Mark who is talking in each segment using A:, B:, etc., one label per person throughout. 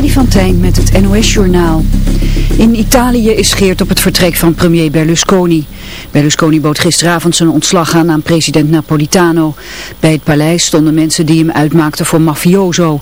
A: Freddy van met het NOS-journaal. In Italië is geert op het vertrek van premier Berlusconi. Berlusconi bood gisteravond zijn ontslag aan aan president Napolitano. Bij het paleis stonden mensen die hem uitmaakten voor mafioso.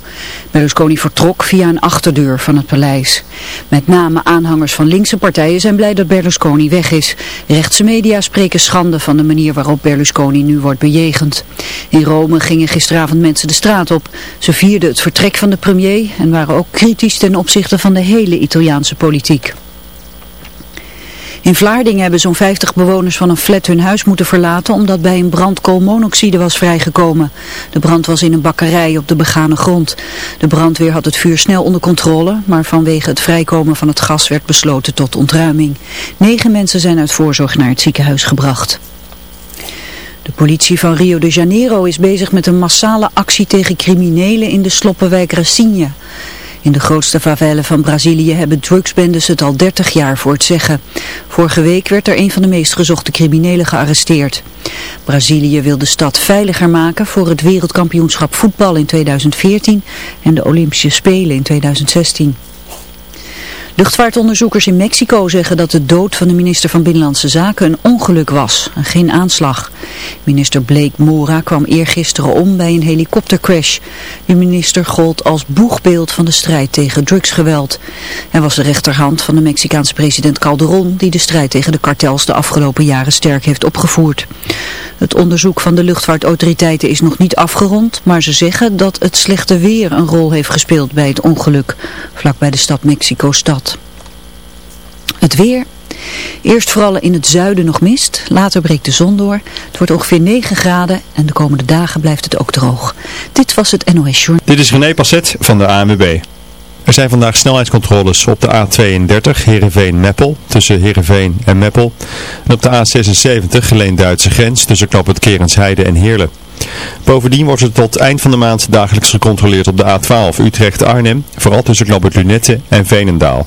A: Berlusconi vertrok via een achterdeur van het paleis. Met name aanhangers van linkse partijen zijn blij dat Berlusconi weg is. Rechtse media spreken schande van de manier waarop Berlusconi nu wordt bejegend. In Rome gingen gisteravond mensen de straat op. Ze vierden het vertrek van de premier en waren ook kritisch ten opzichte van de hele Italiaanse politiek. In Vlaardingen hebben zo'n 50 bewoners van een flat hun huis moeten verlaten omdat bij een brand koolmonoxide was vrijgekomen. De brand was in een bakkerij op de begane grond. De brandweer had het vuur snel onder controle, maar vanwege het vrijkomen van het gas werd besloten tot ontruiming. Negen mensen zijn uit voorzorg naar het ziekenhuis gebracht. De politie van Rio de Janeiro is bezig met een massale actie tegen criminelen in de sloppenwijk Racinha. In de grootste favela van Brazilië hebben drugsbendes het al 30 jaar voor het zeggen. Vorige week werd er een van de meest gezochte criminelen gearresteerd. Brazilië wil de stad veiliger maken voor het wereldkampioenschap voetbal in 2014 en de Olympische Spelen in 2016. Luchtvaartonderzoekers in Mexico zeggen dat de dood van de minister van Binnenlandse Zaken een ongeluk was en geen aanslag. Minister Blake Mora kwam eergisteren om bij een helikoptercrash. De minister gold als boegbeeld van de strijd tegen drugsgeweld. Hij was de rechterhand van de Mexicaanse president Calderon die de strijd tegen de kartels de afgelopen jaren sterk heeft opgevoerd. Het onderzoek van de luchtvaartautoriteiten is nog niet afgerond, maar ze zeggen dat het slechte weer een rol heeft gespeeld bij het ongeluk, vlakbij de stad Mexico-stad. Het weer. Eerst vooral in het zuiden nog mist, later breekt de zon door. Het wordt ongeveer 9 graden en de komende dagen blijft het ook droog. Dit was het NOS Journal.
B: Dit is René Passet van de ANWB. Er zijn vandaag snelheidscontroles op de A32 Heerenveen-Meppel tussen Heerenveen en Meppel. En op de A76 Geleen-Duitse grens tussen Knop het Kerensheide en Heerlen. Bovendien wordt er tot eind van de maand dagelijks gecontroleerd op de A12 Utrecht-Arnhem, vooral tussen Knop het Lunette en Veenendaal.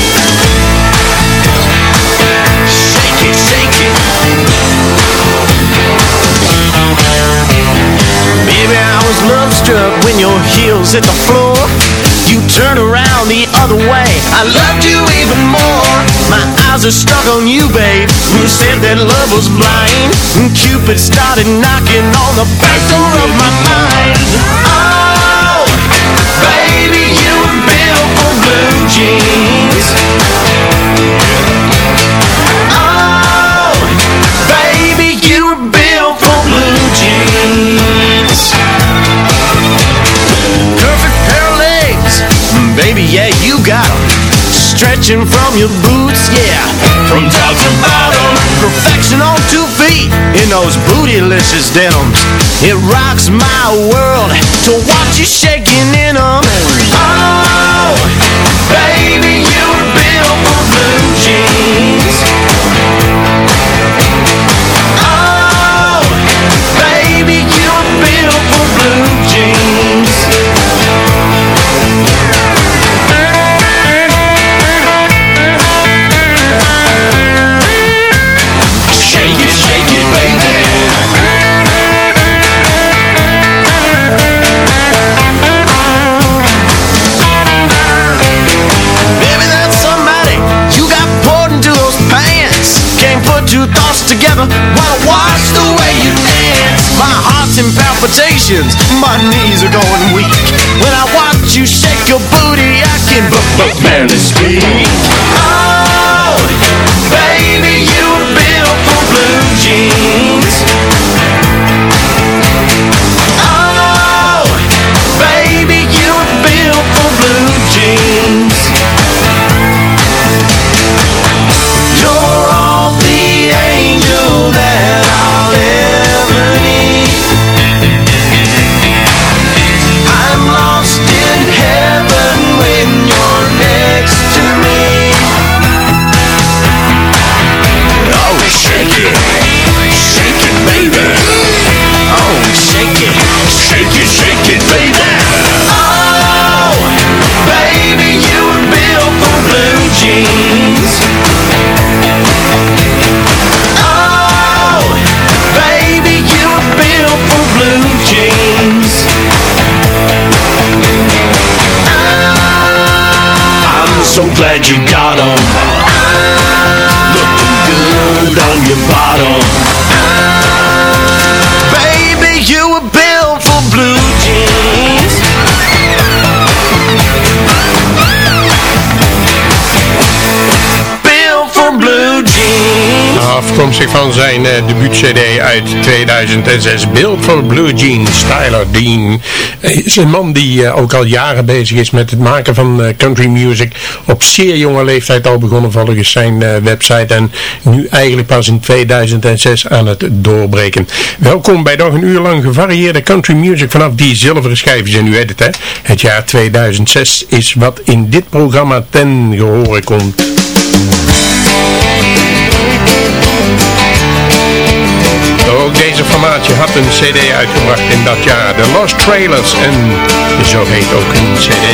C: Heels hit the floor. You turn around the other way. I loved you even more. My eyes are stuck on you, babe. You said that love was blind. And Cupid started knocking on the back door of my mind. Stretching from your boots, yeah, from top to bottom. Perfection on two feet in those bootylicious denims. It rocks my world to watch you shaking in 'em. Oh, baby, you were built for blue jeans. never wanna watch the way you dance? My heart's in palpitations, my knees are going weak. When I watch you shake your booty, I can barely speak Oh, baby, you
D: afkomstig van zijn eh, uh, debuut-cd uit 2006, beeld for Blue Jeans, Tyler Dean. Is een man die eh, ook al jaren bezig is met het maken van eh, country music. Op zeer jonge leeftijd al begonnen volgens zijn website en nu eigenlijk pas in 2006 aan het doorbreken. Welkom bij nog een uur lang gevarieerde country music vanaf die zilveren schijfjes. En uw edit. hè, het jaar 2006 is wat in dit programma ten gehore komt. Maatje had een cd uitgebracht in dat jaar. The Lost Trailers en zo heet ook een cd.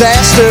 E: disaster.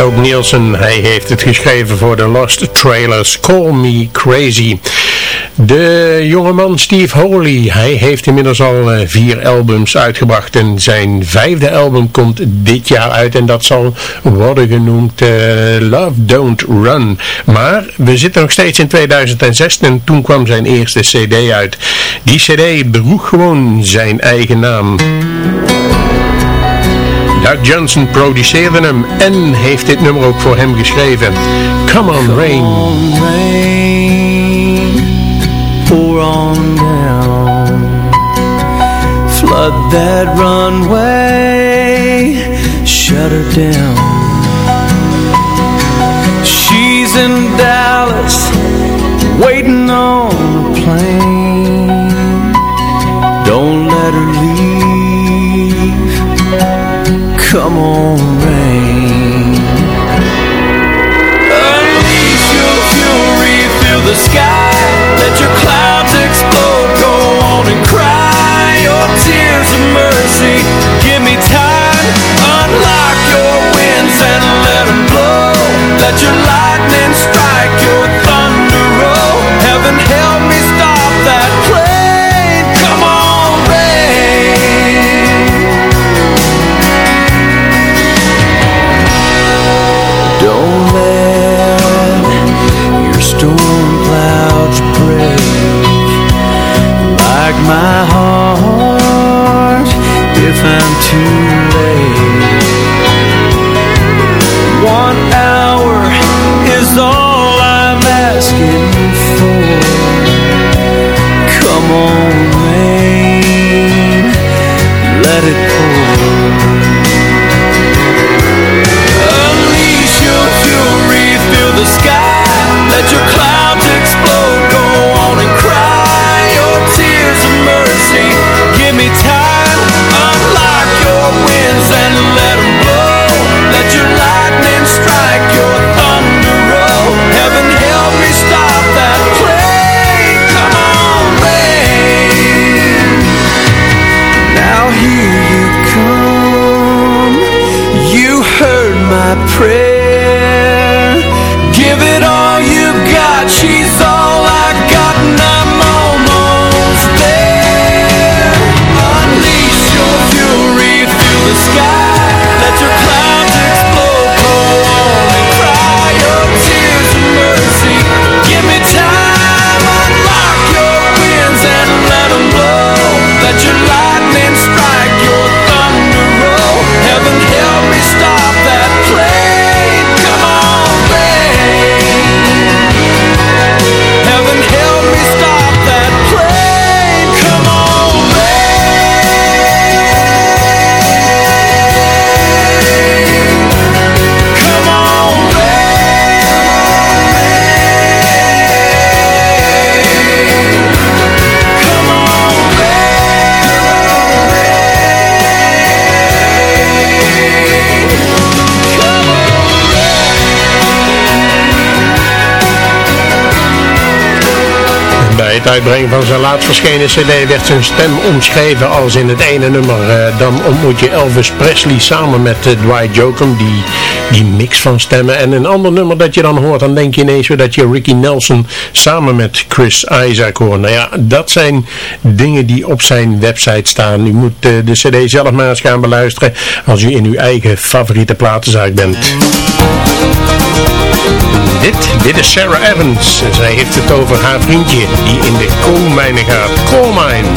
D: Stoke Nielsen, hij heeft het geschreven voor de Lost Trailers, Call Me Crazy. De jongeman Steve Holy, hij heeft inmiddels al eh, vier albums uitgebracht en zijn vijfde album komt dit jaar uit en dat zal worden genoemd uh, Love Don't Run. Maar we zitten nog steeds in 2006 en toen kwam zijn eerste cd uit. Die cd droeg gewoon zijn eigen naam. Doug Johnson produceerde hem en heeft dit nummer ook voor hem geschreven. Come on, Rain.
F: Come on, rain. Pour on down. Flood that runway. Shut her down. She's in Dallas. Waiting on a plane. Come on, my heart if I'm too late. One hour is all I'm asking for. Come on, rain, let it heard my
D: Uitbrengen van zijn laatst verschenen cd werd zijn stem omschreven als in het ene nummer. eh, dan ontmoet je Elvis Presley samen met eh, Dwight Jokum, die, die mix van stemmen. En een ander nummer dat je dan hoort, dan denk je ineens weer dat je Ricky Nelson samen met Chris Isaac hoort. Nou ja, dat zijn dingen die op zijn website staan. U moet eh, de cd zelf maar eens gaan beluisteren als u in uw eigen favoriete platenzaak bent. Dit, is Sarah Evans. En zij heeft het over haar vriendje die in de koolmijnen gaat. Coalmine.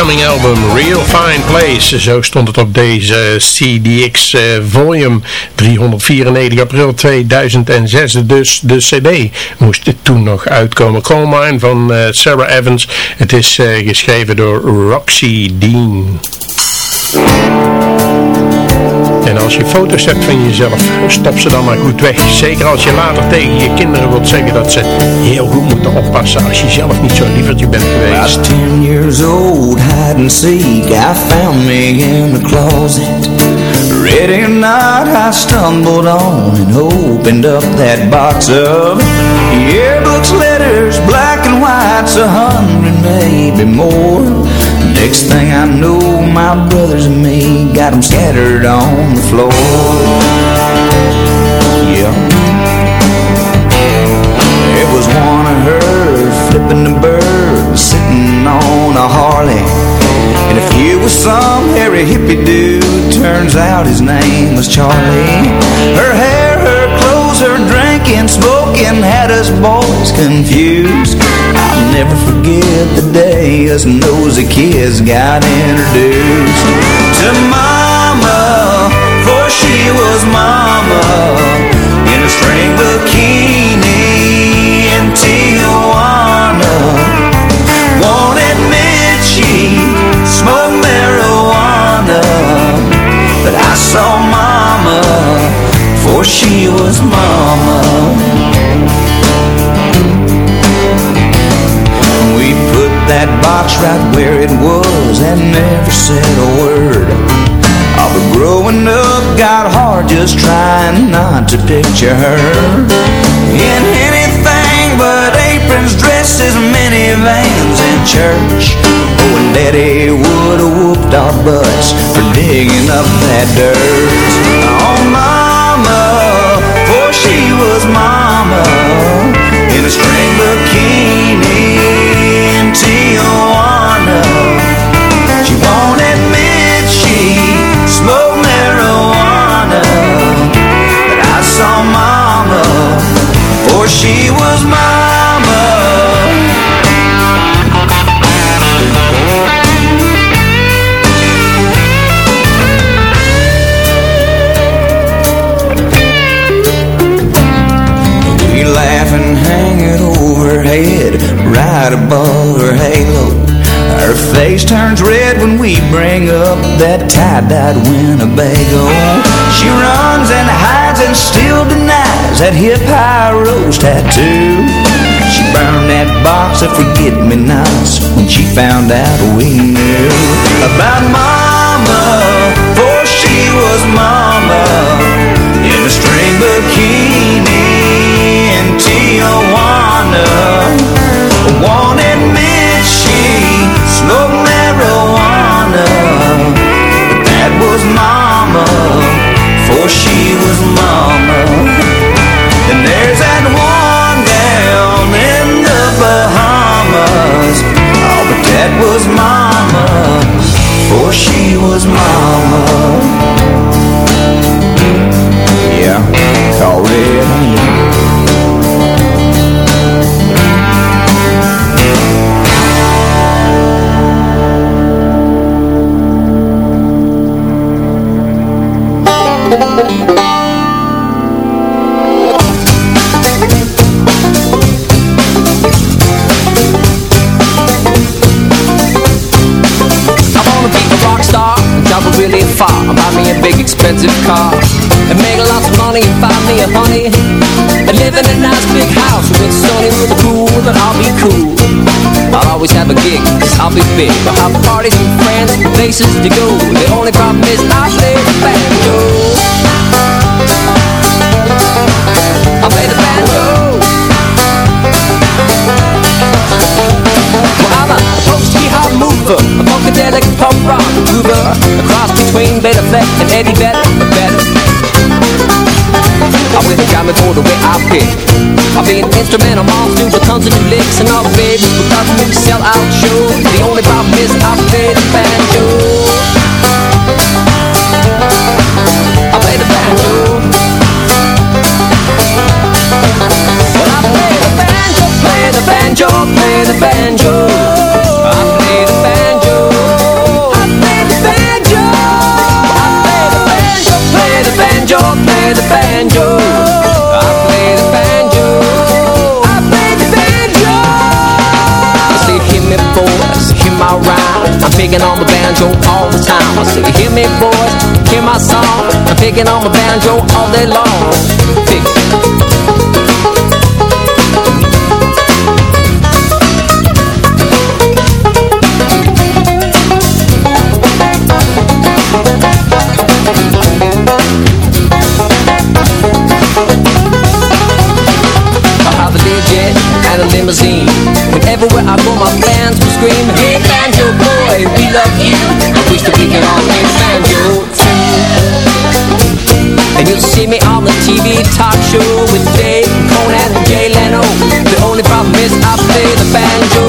D: Forthcoming album Real Fine Place. Zo stond het op deze CDX eh, volume 394 april 2006. Dus de cd moest toen nog uitkomen. Coal Mine van eh, Sarah Evans. Het is eh, geschreven door Roxy Dean. En als je foto's hebt van jezelf, stop ze dan maar goed weg. Zeker als je later tegen je kinderen wilt zeggen dat ze heel goed moeten oppassen als je zelf niet zo'n lievertje bent
E: I was
D: geweest.
E: ten years old, hide and seek. I found me in the closet. Ready or not, I stumbled on and opened up that box of yearbooks, letters, black and whites, a hundred, maybe more. Next thing I know, my brothers and me got them scattered on the floor. Yeah. It was one of her flipping the bird, sitting on a Harley. And if you was some hairy hippie dude, turns out his name was Charlie. Her hair, her clothes, her drinking, smoking had us boys confused. Never forget the day us nosy kids got introduced to Mama, for she was Mama in a string bikini in Tijuana. Won't admit she smoked marijuana, but I saw Mama, for she was Mama. That box right where it was and never said a word. Oh, but growing up got hard just trying not to picture her in anything but aprons, dresses, minivans in church. Oh, and Daddy would have whooped our butts for digging up that dirt. Oh, Mama, for she was Mama in a string bikini Tijuana. She won't admit she smoked marijuana, but I saw Mama, for she was Mama. We laugh and hang it over her head, right above her halo. Her face turns red when we bring up that tie-dyed Winnebago. She runs and hides and still denies that hip high rose tattoo. She burned that box of forget-me-nots when she found out we knew about Mama, for she was Mama
G: in a string bikini in Tijuana. Wanted she was mama. And there's that one down in the Bahamas. Oh, but that was mama. For she was mama. Yeah, it's all. Places to go. The only problem is I play the banjo. I play the banjo. Well, I'm a post-hip-hop mover A funkadelic punk rock mover. A cross between Bela Fleck and Eddie Vedder, I will got me for the way I pick I'll be an instrumental monster with tons of new licks And all the babies will the sell out show The only problem is I play the banjo picking on the banjo all the time. I say hear me boys, hear my song. I'm picking on the banjo all day long. Pick and a limousine. And everywhere I go my fans will scream boy, we love you. Too. And you'll see me on the TV talk show With Dave, Conan and Jay Leno. The only problem is I play the banjo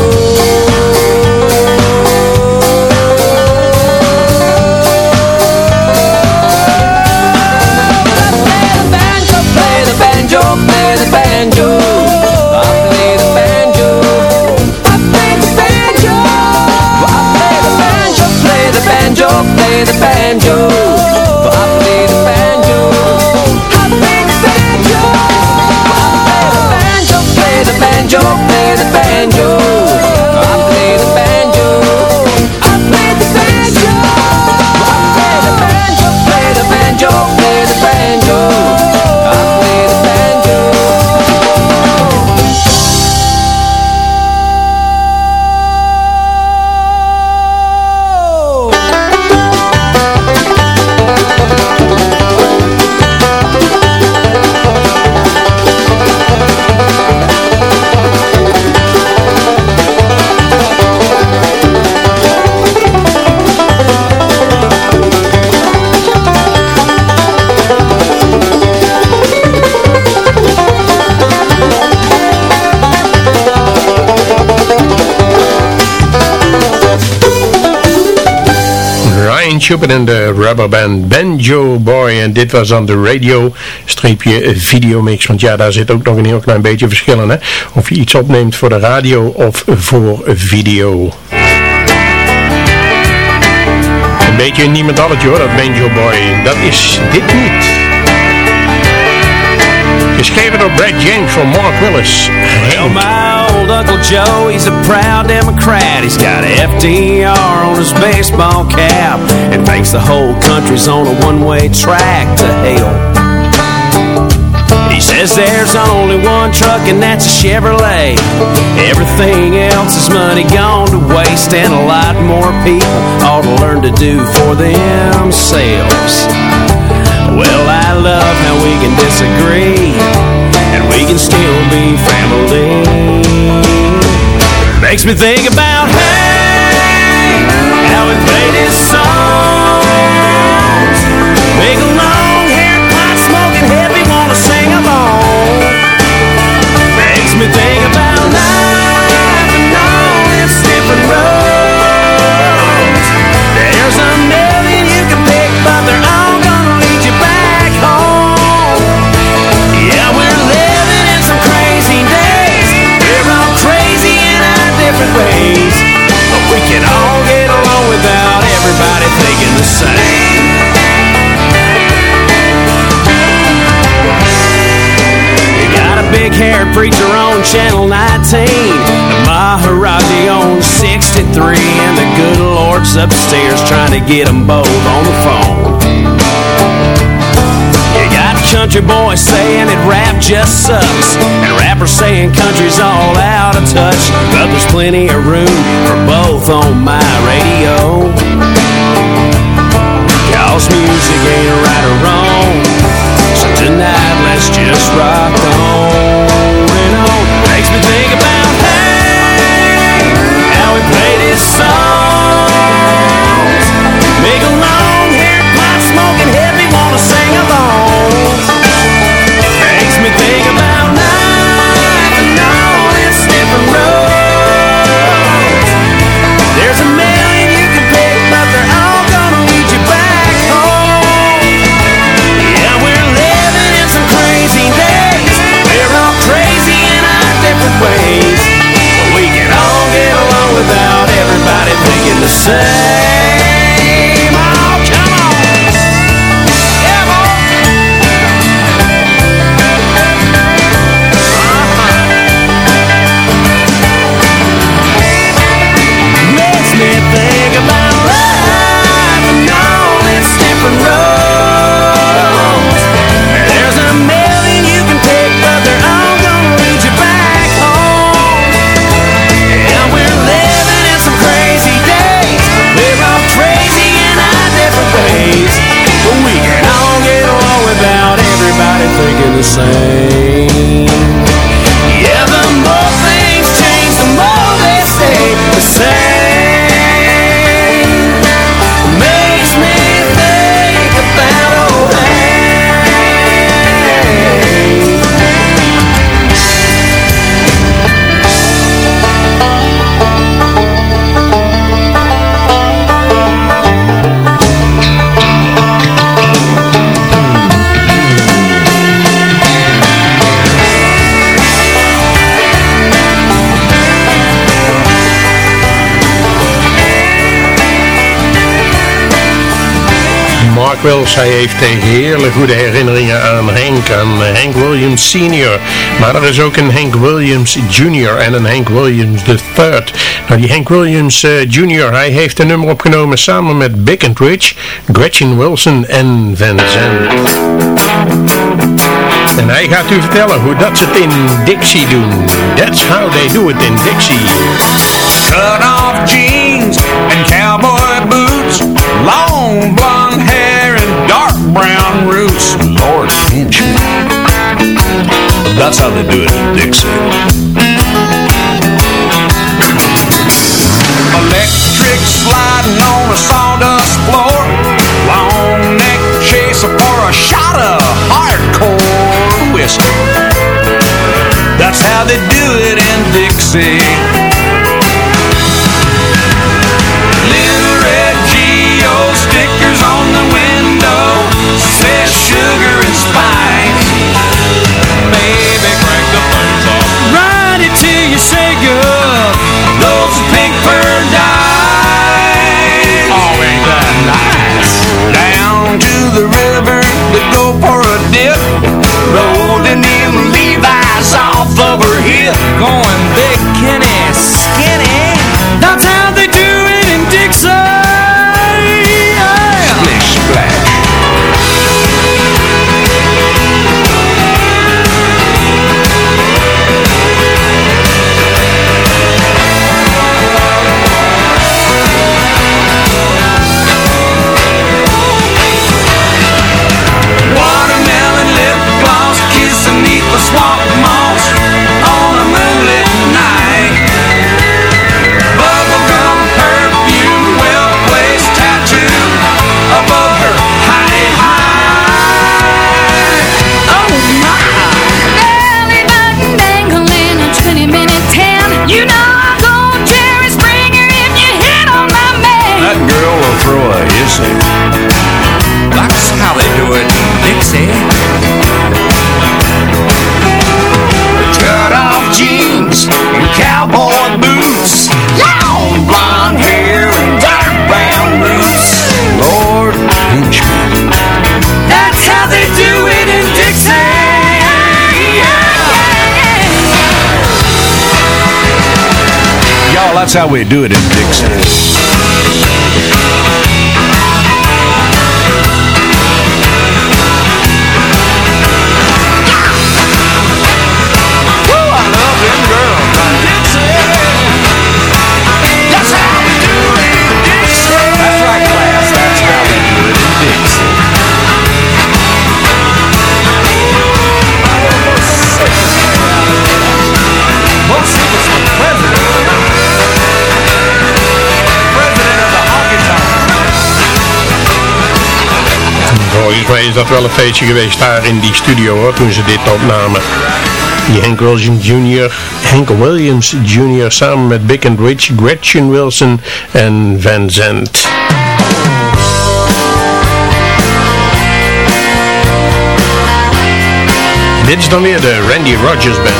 G: banjo. I play the banjo. I play the banjo. I play the banjo, play the banjo, play the banjo.
D: Chopin en de rubberband Banjo Boy. En dit was dan de radio streepje videomix. Want ja, daar zit ook nog een heel klein beetje verschil in. Hè? Of je iets opneemt voor de radio of voor video. Een beetje niemand alletje hoor, dat Banjo Boy. Dat is dit niet. Geschreven door Brad James voor Mark Willis.
H: Well, my old Uncle Joe, he's a proud Democrat. He's got FDR on his baseball cap and thinks the whole country's on a one-way track to hell. He says there's only one truck and that's a Chevrolet. Everything else is money gone to waste and a lot more people ought to learn to do for themselves. Well, I love how we can disagree and we can still be family. Makes me think about trying to get them both on the phone. You got country boys saying that rap just sucks. And rappers saying country's all out of touch. But there's plenty of room for both on my radio. Cause music ain't right or wrong. So tonight let's just rock
D: Mark Wells, hij heeft hele goede herinneringen aan Hank, aan eh, Hank Williams Senior. Maar er is ook een Hank Williams Jr. en een Hank Williams III. Nou, die Hank Williams eh, Jr., hij heeft een nummer opgenomen samen met Big and Rich, Gretchen Wilson en Van Zandt. En hij gaat u vertellen hoe dat ze het in Dixie doen. That's how they do it in Dixie.
I: Cut off jeans and cowboy boots, long brown roots. Lord pinch me. That's how they do it in Dixie. Electric sliding on a sawdust floor, long neck chaser for a shot of hardcore whiskey. That's how they do it in Dixie. That's how we do it in Dixie.
D: Mij is dat wel een feestje geweest daar in die studio hoor, toen ze dit opnamen. Die Hank Williams Jr., Hank Williams Jr. samen met Big and Rich, Gretchen Wilson en Van Zandt. Dit is dan weer de Randy Rogers Band.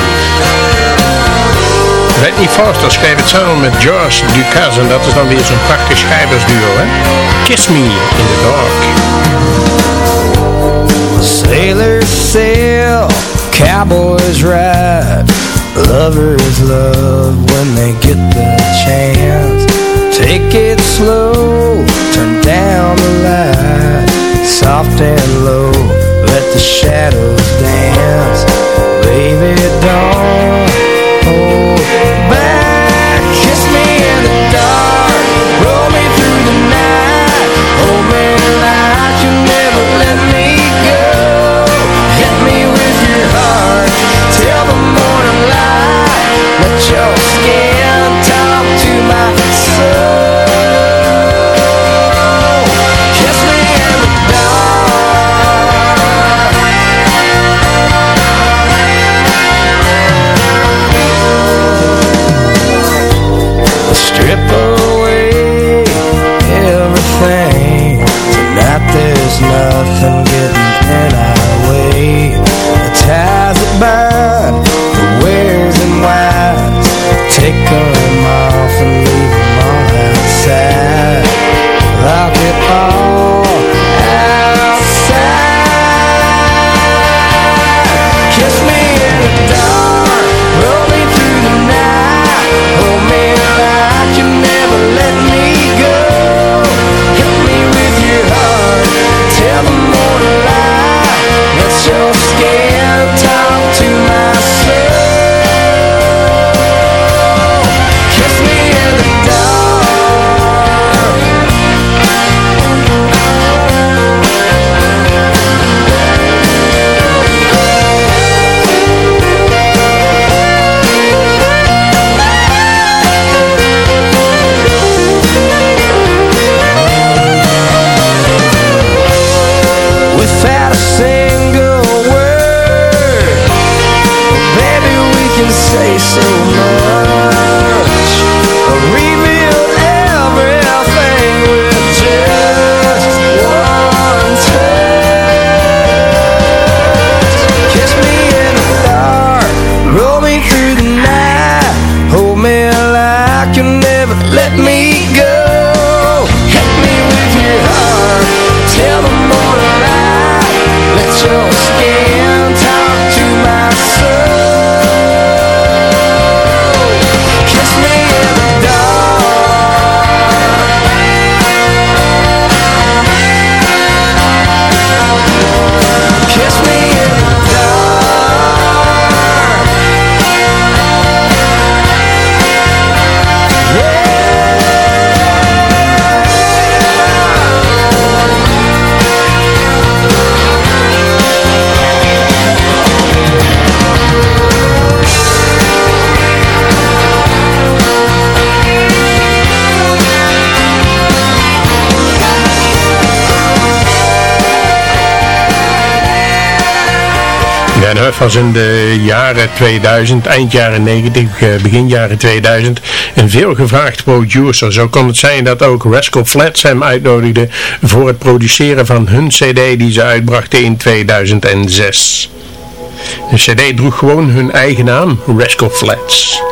D: Whitney Foster schreef het samen met George Dukas en dat is dan weer zo'n prachtig schrijversduo, hè? Kiss Me in the Dark.
J: Sailors sail, cowboys ride. Lovers love when they get the chance. Take it slow, turn down the light. Soft and low, let the shadows dance. Baby, don't
D: was in de jaren 2000, eind jaren 90, eh, begin jaren 2000 een veelgevraagd producer. Zo kon het zijn dat ook Rascal Flats hem uitnodigde voor het produceren van hun cd die ze uitbrachten in 2006. De cd droeg gewoon hun eigen naam, Rascal Flats.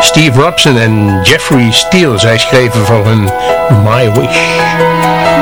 D: Steve Robson en Jeffrey Steele, zij schreven voor hun My Wish.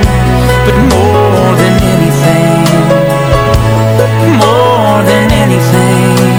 K: than anything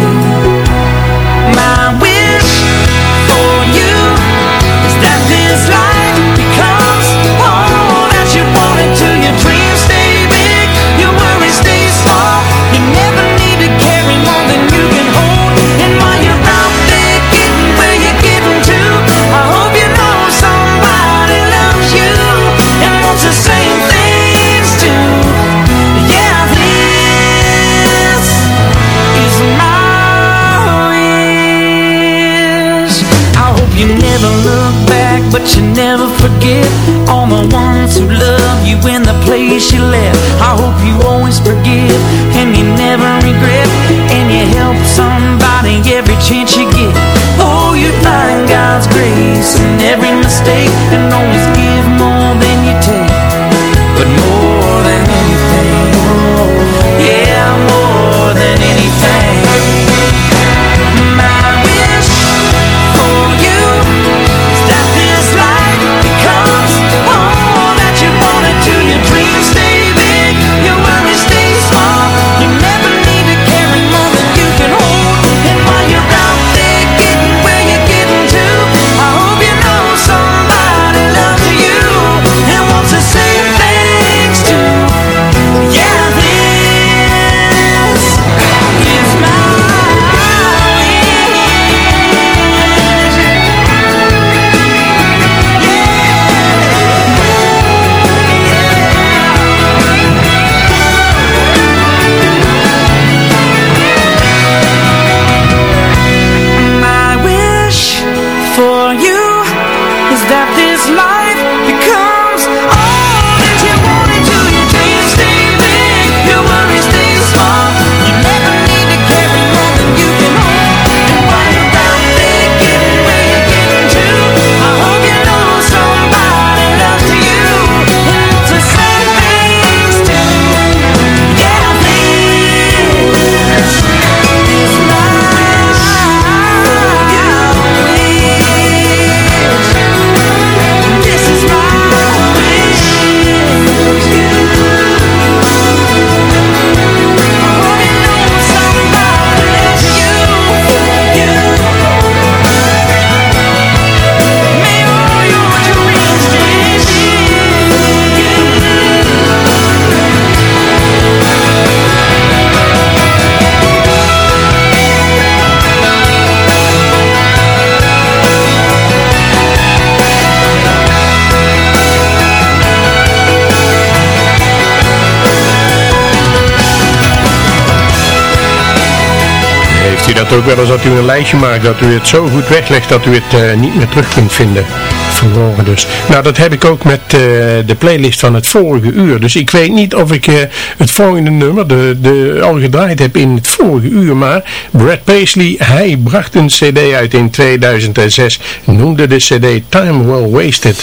D: ook wel eens dat u een lijstje maakt, dat u het zo goed weglegt dat u het eh, niet meer terug kunt vinden? Verloren dus. Nou, dat heb ik ook met eh, de playlist van het vorige uur. Dus ik weet niet of ik eh, het volgende nummer de, de, al gedraaid heb in het vorige uur. Maar Brad Paisley, hij bracht een cd uit in 2006. Noemde de cd Time Well Wasted.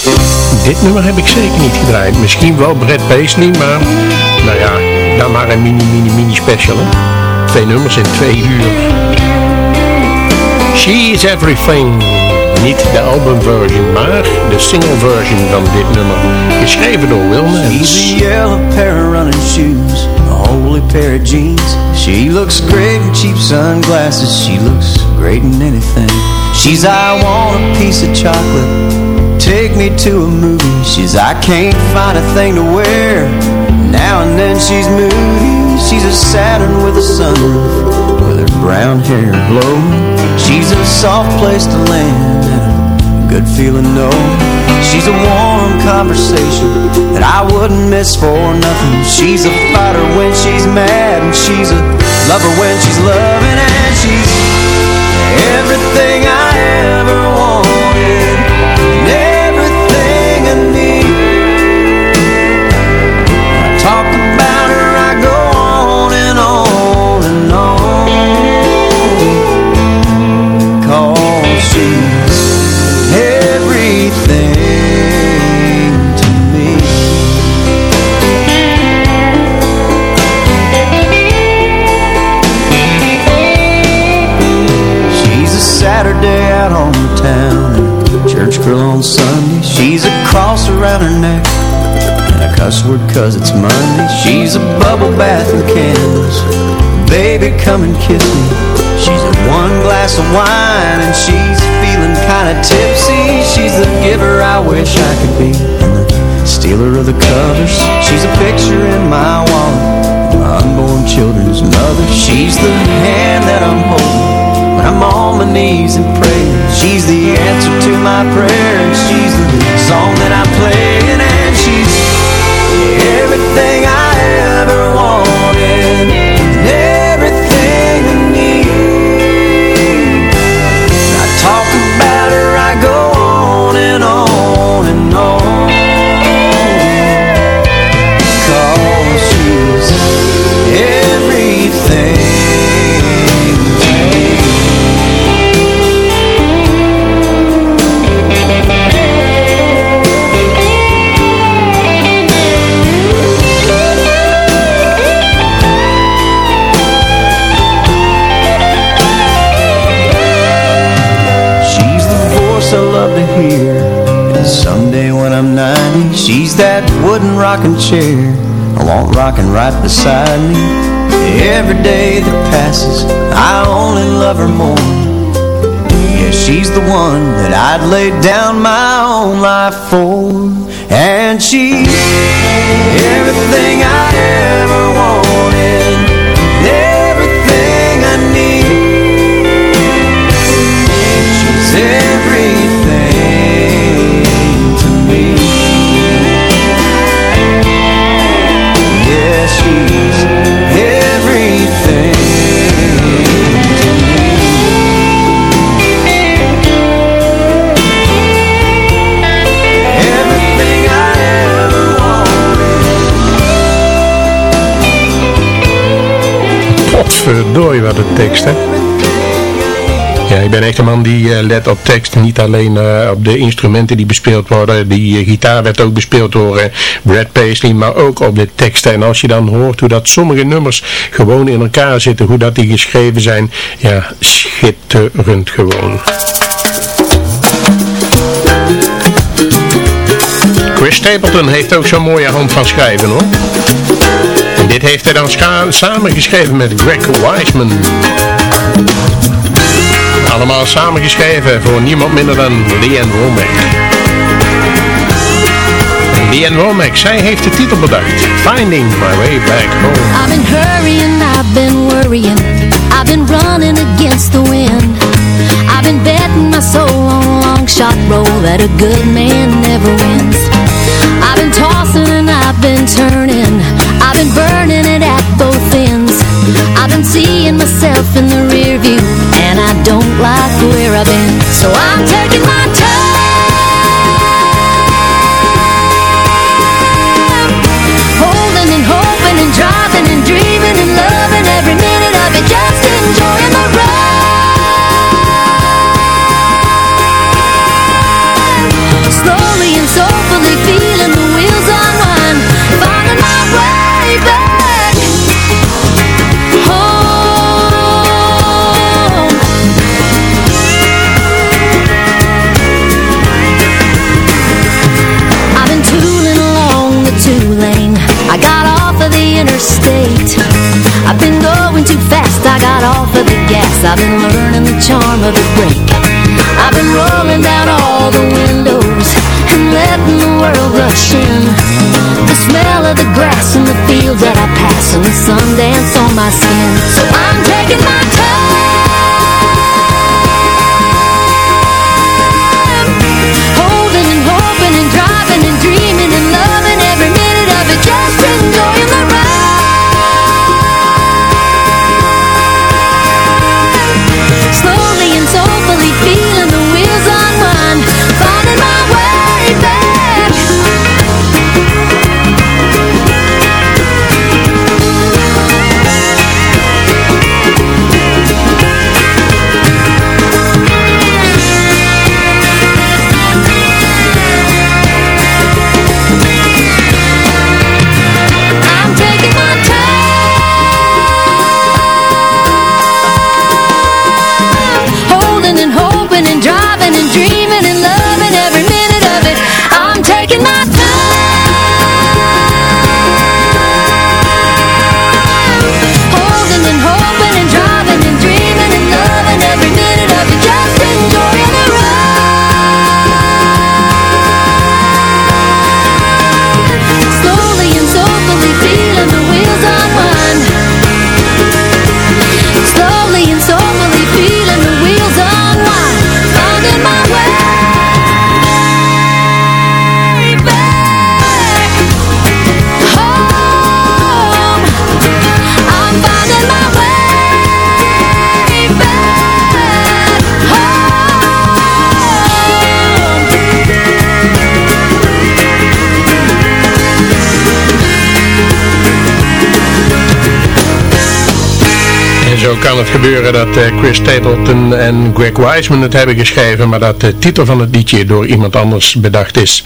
D: Dit nummer heb ik zeker niet gedraaid. Misschien wel Brad Paisley, maar nou ja, dan maar een mini, mini, mini special. Hè? Twee nummers in twee uur. She is Everything. Niet de albumversion, maar de single version van dit nummer. Geschreven door Will
E: She's a yellow pair of running shoes, a holy pair of jeans. She looks great in cheap sunglasses. She looks great in anything. She's I want a piece of chocolate. Take me to a movie. She's I can't find a thing to wear. Now and then she's moody. She's a Saturn with a sunroof, with her brown hair blowing. She's a soft place to land and a good feeling no. She's a warm conversation that I wouldn't miss for nothing. She's a fighter when she's mad, and she's a lover when she's loving, and she's everything I ever wanted, out on the town church girl on Sunday. She's a cross around her neck and a cuss word cause it's Monday. She's a bubble bath and candles. Baby, come and kiss me. She's a one glass of wine and she's feeling kinda tipsy. She's the giver I wish I could be and the stealer of the covers. She's a picture in my wallet, my unborn children's mother. She's the hand that I'm holding when I'm on my knees and praying. She's the answer to my prayer and she's the song that I'm playing rocking chair. I want rocking right beside me. Every day that passes, I only love her more. Yeah, she's the one that I'd lay down my own life for. And she's everything I ever
D: Potverdorie wat een tekst, hè? Ja, ik ben echt een man die eh, let op tekst. Niet alleen eh, op de instrumenten die bespeeld worden. Die eh, gitaar werd ook bespeeld door Brad Paisley. Maar ook op de teksten. En als je dan hoort hoe dat sommige nummers gewoon in elkaar zitten. Hoe dat die geschreven zijn. Ja, schitterend gewoon. Chris Stapleton heeft ook zo'n mooie hand van schrijven hoor. Dit heeft hij dan samengeschreven met Greg Wiseman. Allemaal samengeschreven voor niemand minder dan Leanne Womack. Leanne Womack, zij heeft de titel bedacht. Finding My Way Back Home.
L: I've been hurrying, I've been worrying I've been running against the wind I've been betting my soul on a long shot roll That a good man never wins I've been tossing and I've been turning I've been burning Been seeing myself in the rear view And I don't like where I've been. So I'm taking my my skin
D: zo kan het gebeuren dat eh, Chris Stapleton en Greg Wiseman het hebben geschreven, maar dat de titel van het liedje door iemand anders bedacht is.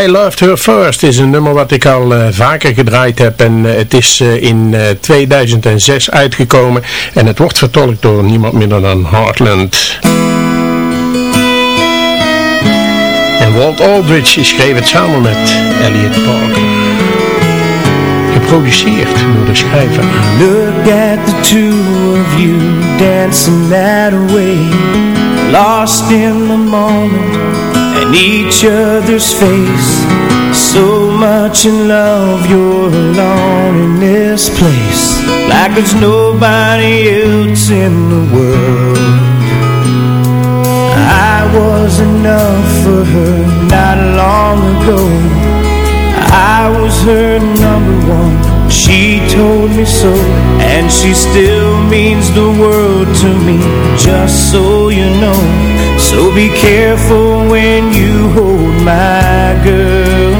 D: I Loved Her First is een nummer wat ik al eh, vaker gedraaid heb en eh, het is eh, in eh, 2006 uitgekomen en het wordt vertolkt door niemand minder dan Heartland. En Walt Aldridge schreef het samen met Elliot Parker. Geproduceerd door de schrijver.
F: Look at the two of you dancing that way. Lost in the moment and each other's face. So much in love you're alone in this place. Like there's nobody else in the world. I was enough for her not long ago I was her number one. She told me so And she still means the world to me Just so you know. So be careful when you hold my girl.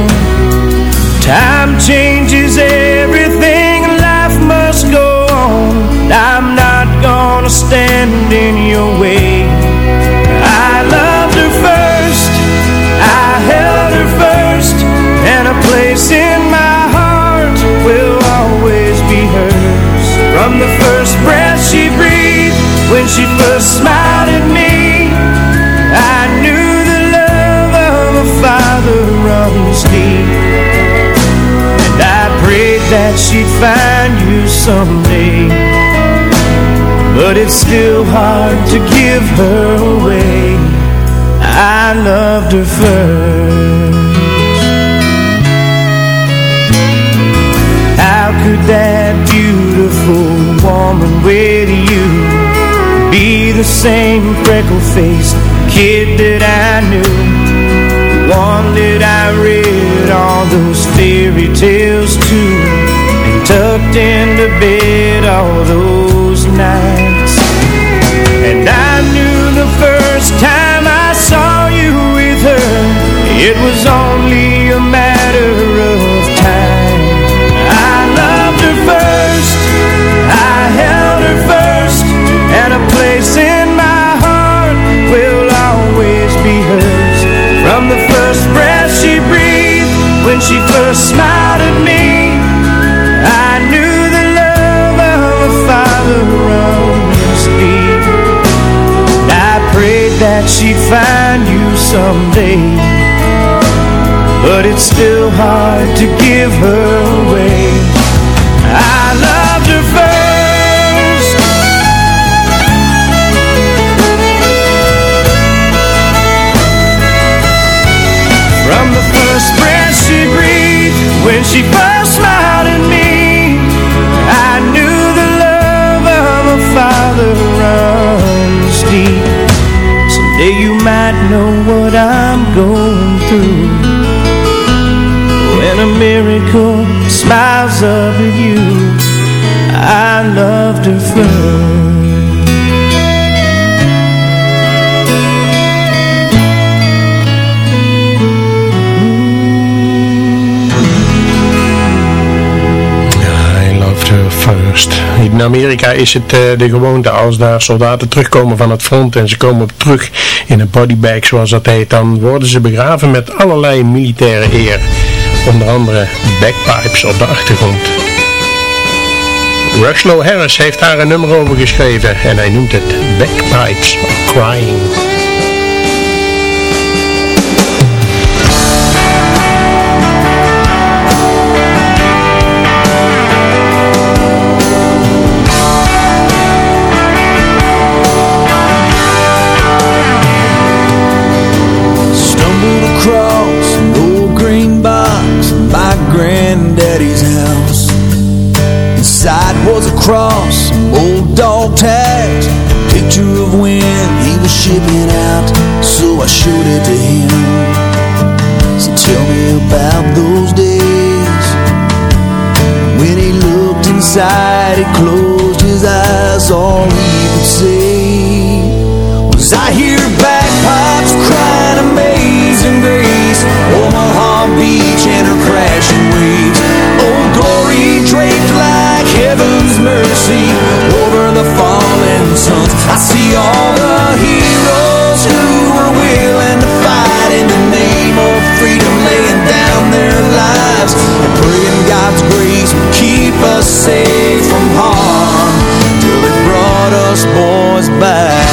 F: Time changes everything Life must go on. I'm not gonna stand in your way a place in my heart Will always be hers. From the first breath she breathed When she first smiled at me I knew the love of a father runs deep. And I prayed that she'd find you someday. But it's still hard to give her away. I loved her first could that beautiful woman with you Be the same freckle-faced kid that I knew? One that I read all those fairy tales to And tucked into bed all those nights. And I knew the first time I saw you with her It was only a matter of time held her first And a place in my heart Will always be hers. From the first breath she breathed When she first smiled at me I knew the love of a father runs deep I prayed that she'd find you someday But it's still hard to give her she first smiled at me. I knew the love of a father runs deep. Someday you might know what I'm going through. When a miracle smiles up at you I loved her first
D: In Amerika is het eh, de gewoonte als daar soldaten terugkomen van het front en ze komen terug in een bodybag zoals dat heet, dan worden ze begraven met allerlei militaire eer. Onder andere bagpipes op de achtergrond. Rushlow Harris heeft daar een nummer over geschreven en hij noemt het Bagpipes Crying.
E: Granddaddy's house. Inside was a cross, old dog tags, picture of when he was shipping out. So I showed it to him. So tell me about those days. When he looked inside, he closed his eyes. All he could say was, I hear the fallen sons. I see all the heroes who were willing to fight in the name of freedom, laying down their lives. And praying God's grace would keep us safe from harm till it brought us boys back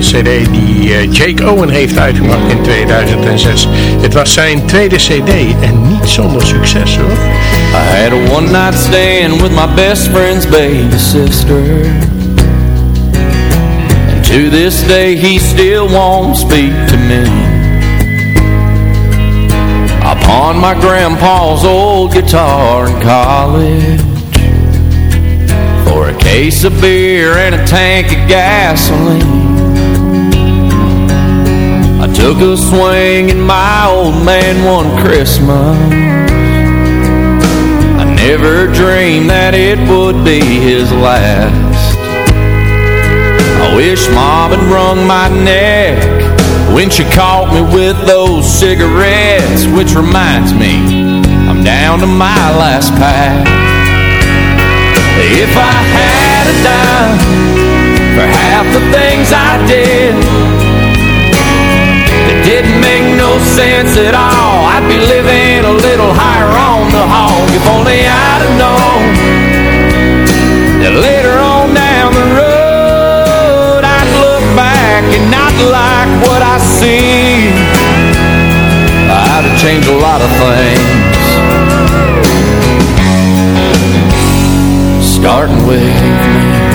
D: de cd die eh, Jake Owen heeft uitgebracht in 2006. Het was zijn tweede cd en niet zonder succes hoor.
H: I had a one night stand with my best friend's baby sister. And to this day he still won't speak to me. Pawned my grandpa's old guitar in college for a case of beer and a tank of gasoline. Took a swing at my old man one Christmas. I never dreamed that it would be his last. I wish Mom had wrung my neck when she caught me with those cigarettes, which reminds me, I'm down to my last pack. If I had a dime for half the things I did that didn't make no sense at all, I'd be living a little higher on the hog. If only I'd have known that later on down the road I'd look back and not like what I see. I'd have changed a lot of things. starting with me.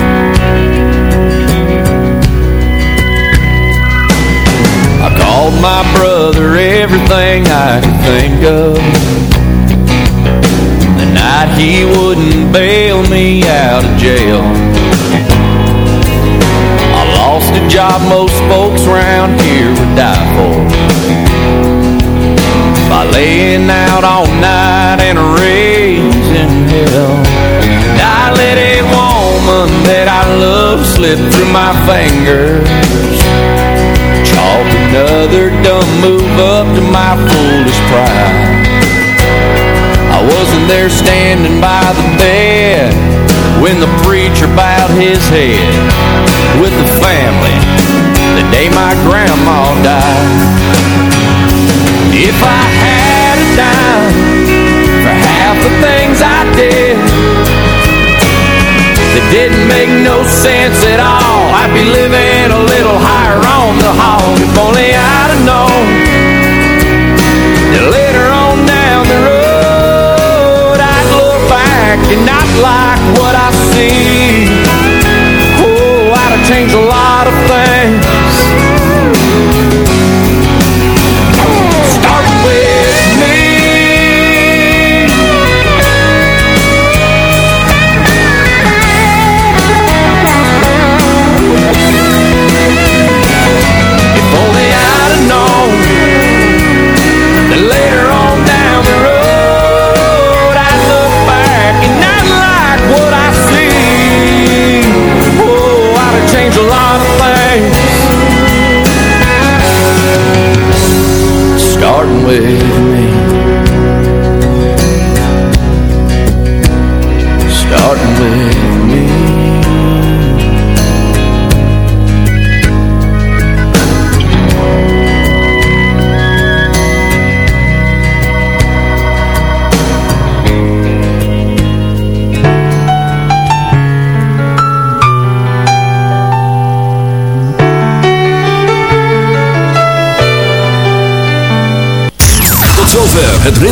H: My brother everything I could think of. The night he wouldn't bail me out of jail. I lost a job most folks around here would die for. By laying out all night and raising hell. I let a woman that I love slip through my fingers. Chalk another dumb move up to my foolish pride. I wasn't there standing by the bed when the preacher bowed his head with the family the day my grandma died. If I had a dime for half the things didn't make no sense at all. I'd be living a little higher on the hog if only I'd have known that later on down the road I'd look back and not like what I see. Oh, I'd have changed a lot of things. with
M: me. Starting with